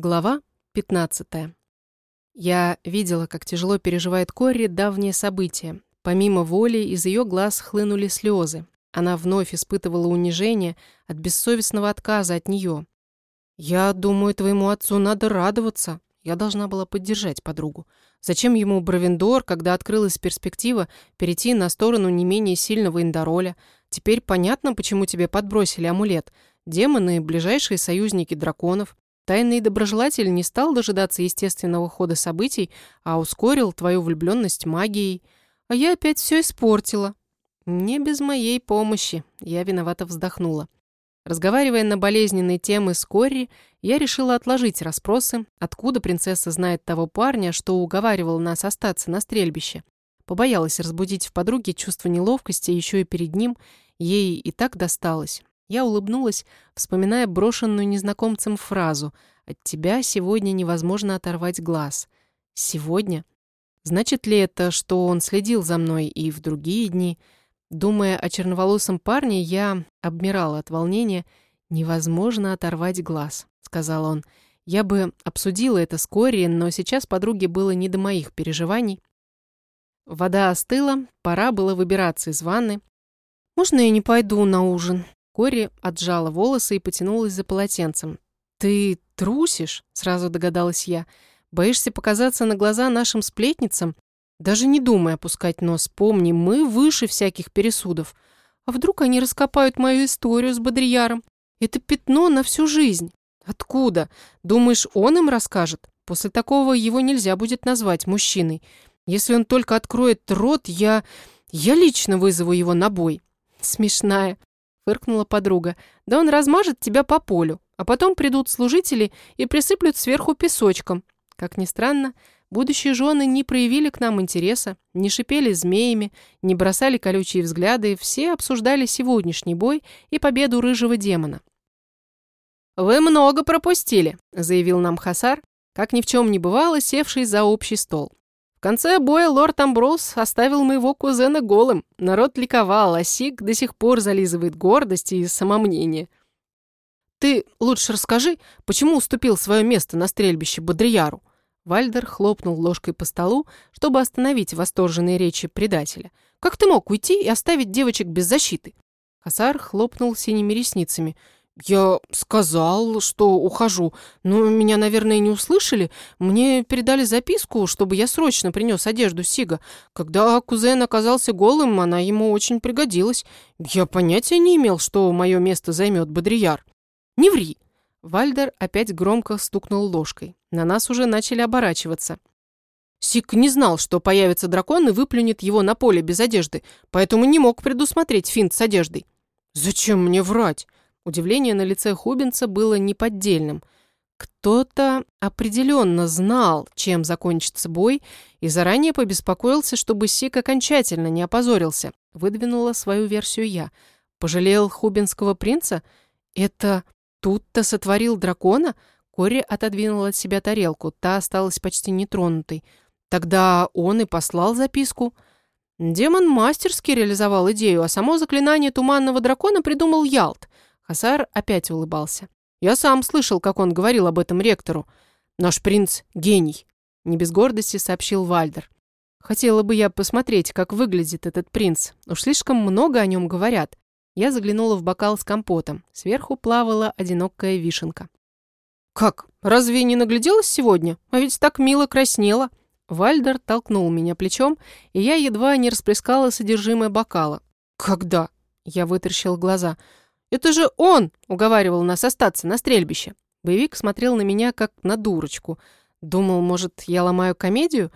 Глава 15. Я видела, как тяжело переживает Корри давние события. Помимо воли, из ее глаз хлынули слезы. Она вновь испытывала унижение от бессовестного отказа от нее. «Я думаю, твоему отцу надо радоваться». Я должна была поддержать подругу. Зачем ему Бравендор, когда открылась перспектива перейти на сторону не менее сильного Индороля? Теперь понятно, почему тебе подбросили амулет. Демоны – ближайшие союзники драконов. Тайный доброжелатель не стал дожидаться естественного хода событий, а ускорил твою влюбленность магией. А я опять все испортила. Не без моей помощи. Я виновато вздохнула. Разговаривая на болезненные темы с Корри, я решила отложить расспросы, откуда принцесса знает того парня, что уговаривал нас остаться на стрельбище. Побоялась разбудить в подруге чувство неловкости еще и перед ним, ей и так досталось. Я улыбнулась, вспоминая брошенную незнакомцем фразу «От тебя сегодня невозможно оторвать глаз». «Сегодня?» Значит ли это, что он следил за мной и в другие дни? Думая о черноволосом парне, я обмирала от волнения. «Невозможно оторвать глаз», — сказал он. Я бы обсудила это с Кори, но сейчас подруге было не до моих переживаний. Вода остыла, пора было выбираться из ванны. «Можно я не пойду на ужин?» Кори отжала волосы и потянулась за полотенцем. «Ты трусишь?» — сразу догадалась я. «Боишься показаться на глаза нашим сплетницам? Даже не думай опускать нос. Помни, мы выше всяких пересудов. А вдруг они раскопают мою историю с Бодрияром? Это пятно на всю жизнь. Откуда? Думаешь, он им расскажет? После такого его нельзя будет назвать мужчиной. Если он только откроет рот, я... Я лично вызову его на бой. Смешная фыркнула подруга. «Да он размажет тебя по полю, а потом придут служители и присыплют сверху песочком». Как ни странно, будущие жены не проявили к нам интереса, не шипели змеями, не бросали колючие взгляды, все обсуждали сегодняшний бой и победу рыжего демона. «Вы много пропустили», — заявил нам Хасар, как ни в чем не бывало, севший за общий стол. В конце боя лорд Амброс оставил моего кузена голым. Народ ликовал, а Сик до сих пор зализывает гордость и самомнение. «Ты лучше расскажи, почему уступил свое место на стрельбище Бодрияру?» Вальдер хлопнул ложкой по столу, чтобы остановить восторженные речи предателя. «Как ты мог уйти и оставить девочек без защиты?» Хасар хлопнул синими ресницами – «Я сказал, что ухожу, но меня, наверное, не услышали. Мне передали записку, чтобы я срочно принес одежду Сига. Когда кузен оказался голым, она ему очень пригодилась. Я понятия не имел, что мое место займет Бодрияр. Не ври!» Вальдер опять громко стукнул ложкой. На нас уже начали оборачиваться. Сик не знал, что появится дракон и выплюнет его на поле без одежды, поэтому не мог предусмотреть финт с одеждой. «Зачем мне врать?» Удивление на лице Хубинца было неподдельным. Кто-то определенно знал, чем закончится бой, и заранее побеспокоился, чтобы Сик окончательно не опозорился. Выдвинула свою версию я. Пожалел хубинского принца? Это тут-то сотворил дракона? Кори отодвинула от себя тарелку, та осталась почти нетронутой. Тогда он и послал записку. Демон мастерски реализовал идею, а само заклинание туманного дракона придумал Ялт. Хасар опять улыбался. «Я сам слышал, как он говорил об этом ректору. Наш принц — гений», — не без гордости сообщил Вальдер. «Хотела бы я посмотреть, как выглядит этот принц. Уж слишком много о нем говорят». Я заглянула в бокал с компотом. Сверху плавала одинокая вишенка. «Как? Разве не нагляделась сегодня? А ведь так мило краснела». Вальдер толкнул меня плечом, и я едва не расплескала содержимое бокала. «Когда?» Я вытаращил глаза. «Это же он!» — уговаривал нас остаться на стрельбище. Боевик смотрел на меня, как на дурочку. Думал, может, я ломаю комедию?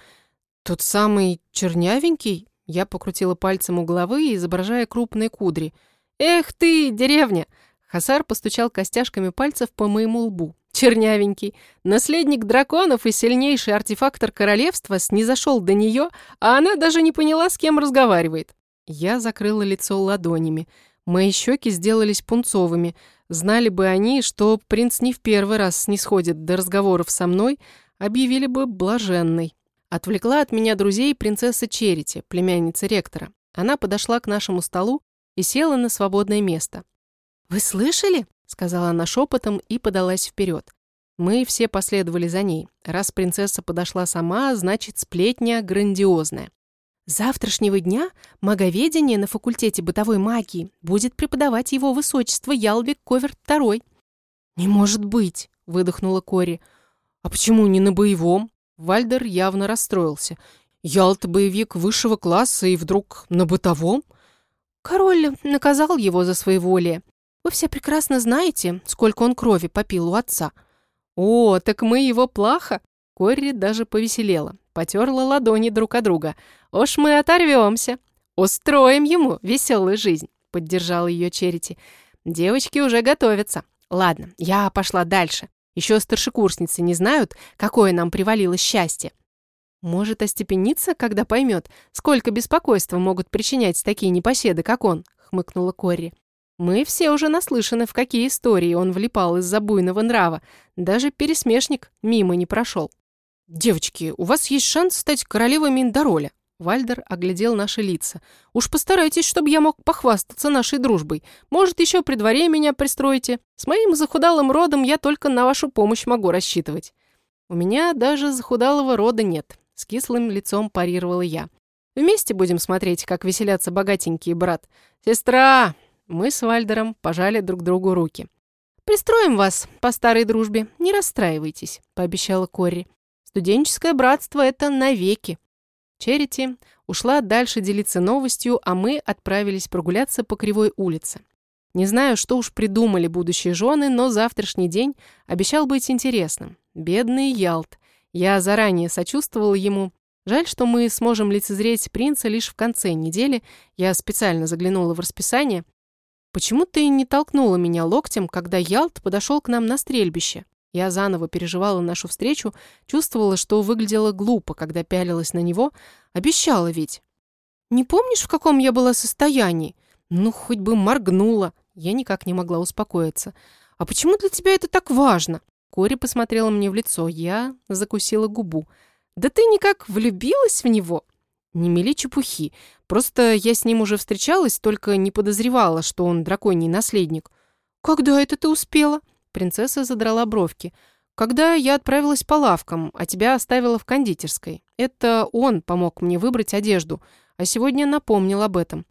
Тот самый чернявенький? Я покрутила пальцем у головы, изображая крупные кудри. «Эх ты, деревня!» Хасар постучал костяшками пальцев по моему лбу. Чернявенький. Наследник драконов и сильнейший артефактор королевства снизошел до нее, а она даже не поняла, с кем разговаривает. Я закрыла лицо ладонями. Мои щеки сделались пунцовыми. Знали бы они, что принц не в первый раз снисходит до разговоров со мной, объявили бы блаженной. Отвлекла от меня друзей принцесса Черити, племянница ректора. Она подошла к нашему столу и села на свободное место. «Вы слышали?» — сказала она шепотом и подалась вперед. Мы все последовали за ней. Раз принцесса подошла сама, значит, сплетня грандиозная. Завтрашнего дня маговедение на факультете бытовой магии будет преподавать его высочество Ялвик Коверт II. «Не может быть!» — выдохнула Кори. «А почему не на боевом?» Вальдер явно расстроился. «Ялт боевик высшего класса и вдруг на бытовом?» «Король наказал его за своеволие. Вы все прекрасно знаете, сколько он крови попил у отца». «О, так мы его плохо!» Корри даже повеселела, потерла ладони друг от друга. «Уж мы оторвемся! Устроим ему веселую жизнь!» Поддержала ее Черити. «Девочки уже готовятся. Ладно, я пошла дальше. Еще старшекурсницы не знают, какое нам привалило счастье. Может остепениться, когда поймет, сколько беспокойства могут причинять такие непоседы, как он?» хмыкнула Корри. Мы все уже наслышаны, в какие истории он влипал из-за буйного нрава. Даже пересмешник мимо не прошел. «Девочки, у вас есть шанс стать королевой Миндароля». Вальдер оглядел наши лица. «Уж постарайтесь, чтобы я мог похвастаться нашей дружбой. Может, еще при дворе меня пристроите. С моим захудалым родом я только на вашу помощь могу рассчитывать». «У меня даже захудалого рода нет», — с кислым лицом парировала я. «Вместе будем смотреть, как веселятся богатенькие брат. Сестра!» Мы с Вальдером пожали друг другу руки. «Пристроим вас по старой дружбе, не расстраивайтесь», — пообещала Корри. Студенческое братство — это навеки. Черити ушла дальше делиться новостью, а мы отправились прогуляться по Кривой улице. Не знаю, что уж придумали будущие жены, но завтрашний день обещал быть интересным. Бедный Ялт. Я заранее сочувствовала ему. Жаль, что мы сможем лицезреть принца лишь в конце недели. Я специально заглянула в расписание. Почему ты не толкнула меня локтем, когда Ялт подошел к нам на стрельбище? Я заново переживала нашу встречу, чувствовала, что выглядела глупо, когда пялилась на него. Обещала ведь. «Не помнишь, в каком я была состоянии? Ну, хоть бы моргнула». Я никак не могла успокоиться. «А почему для тебя это так важно?» Кори посмотрела мне в лицо. Я закусила губу. «Да ты никак влюбилась в него?» «Не мели чепухи. Просто я с ним уже встречалась, только не подозревала, что он драконий наследник». «Когда это ты успела?» Принцесса задрала бровки. «Когда я отправилась по лавкам, а тебя оставила в кондитерской. Это он помог мне выбрать одежду, а сегодня напомнил об этом».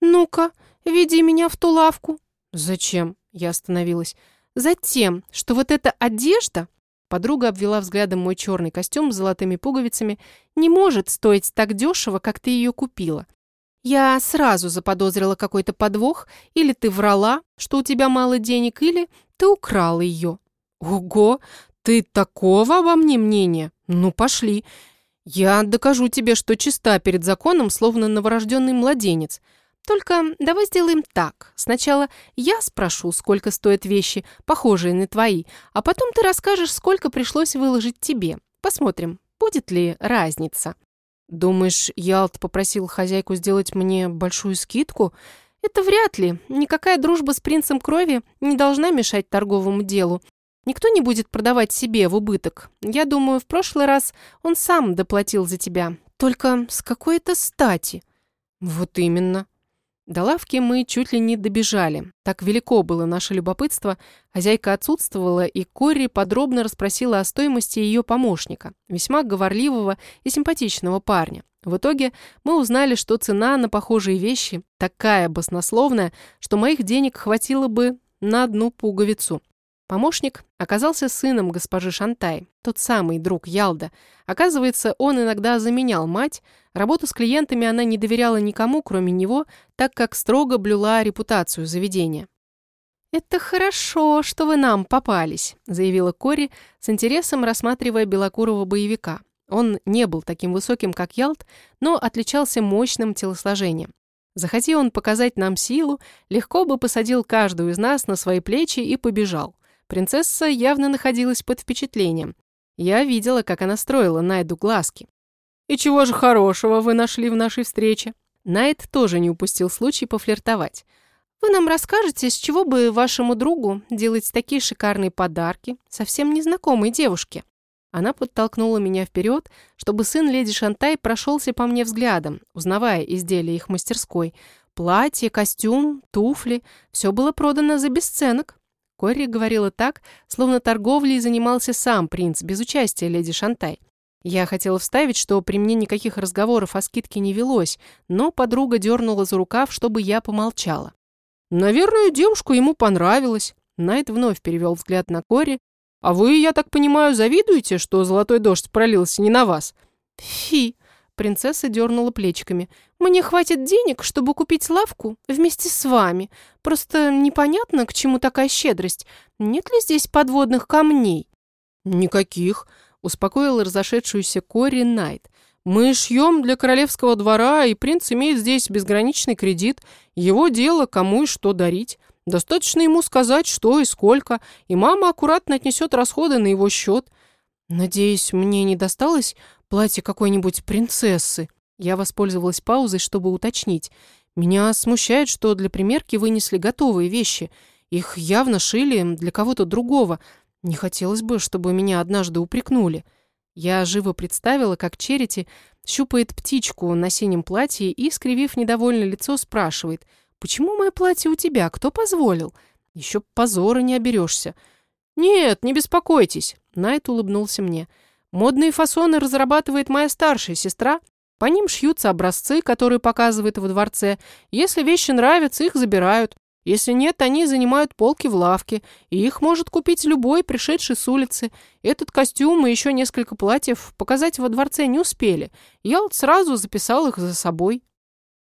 «Ну-ка, веди меня в ту лавку». «Зачем?» — я остановилась. «Затем, что вот эта одежда...» Подруга обвела взглядом мой черный костюм с золотыми пуговицами. «Не может стоить так дешево, как ты ее купила. Я сразу заподозрила какой-то подвох, или ты врала, что у тебя мало денег, или ты украл ее». «Ого, ты такого обо мне мнения? Ну, пошли. Я докажу тебе, что чиста перед законом, словно новорожденный младенец. Только давай сделаем так. Сначала я спрошу, сколько стоят вещи, похожие на твои, а потом ты расскажешь, сколько пришлось выложить тебе. Посмотрим, будет ли разница». «Думаешь, Ялт попросил хозяйку сделать мне большую скидку?» Это вряд ли. Никакая дружба с принцем крови не должна мешать торговому делу. Никто не будет продавать себе в убыток. Я думаю, в прошлый раз он сам доплатил за тебя. Только с какой-то стати. Вот именно. До лавки мы чуть ли не добежали. Так велико было наше любопытство. Хозяйка отсутствовала, и Корри подробно расспросила о стоимости ее помощника, весьма говорливого и симпатичного парня. В итоге мы узнали, что цена на похожие вещи такая баснословная, что моих денег хватило бы на одну пуговицу. Помощник оказался сыном госпожи Шантай, тот самый друг Ялда. Оказывается, он иногда заменял мать, работу с клиентами она не доверяла никому, кроме него, так как строго блюла репутацию заведения. «Это хорошо, что вы нам попались», — заявила Кори, с интересом рассматривая белокурого боевика. Он не был таким высоким, как Ялт, но отличался мощным телосложением. Захоти он показать нам силу, легко бы посадил каждую из нас на свои плечи и побежал. Принцесса явно находилась под впечатлением. Я видела, как она строила Найду глазки. «И чего же хорошего вы нашли в нашей встрече?» Найд тоже не упустил случай пофлиртовать. «Вы нам расскажете, с чего бы вашему другу делать такие шикарные подарки совсем незнакомой девушке?» Она подтолкнула меня вперед, чтобы сын леди Шантай прошелся по мне взглядом, узнавая изделия их мастерской. Платье, костюм, туфли – все было продано за бесценок. Корри говорила так, словно торговлей занимался сам принц, без участия леди Шантай. Я хотела вставить, что при мне никаких разговоров о скидке не велось, но подруга дернула за рукав, чтобы я помолчала. «Наверное, девушку ему понравилось». Найт вновь перевел взгляд на Кори. «А вы, я так понимаю, завидуете, что золотой дождь пролился не на вас?» «Фи!» Принцесса дернула плечиками. «Мне хватит денег, чтобы купить лавку вместе с вами. Просто непонятно, к чему такая щедрость. Нет ли здесь подводных камней?» «Никаких», — успокоил разошедшуюся Кори Найт. «Мы шьем для королевского двора, и принц имеет здесь безграничный кредит. Его дело, кому и что дарить. Достаточно ему сказать, что и сколько, и мама аккуратно отнесет расходы на его счет. Надеюсь, мне не досталось платье какой-нибудь принцессы. Я воспользовалась паузой, чтобы уточнить. Меня смущает, что для примерки вынесли готовые вещи. Их явно шили для кого-то другого. Не хотелось бы, чтобы меня однажды упрекнули. Я живо представила, как Черити щупает птичку на синем платье и, скривив недовольное лицо, спрашивает, «Почему мое платье у тебя? Кто позволил? Еще позора не оберешься». «Нет, не беспокойтесь», — Найт улыбнулся мне. Модные фасоны разрабатывает моя старшая сестра. По ним шьются образцы, которые показывают во дворце. Если вещи нравятся, их забирают. Если нет, они занимают полки в лавке, и их может купить любой, пришедший с улицы. Этот костюм и еще несколько платьев показать во дворце не успели. Я вот сразу записал их за собой.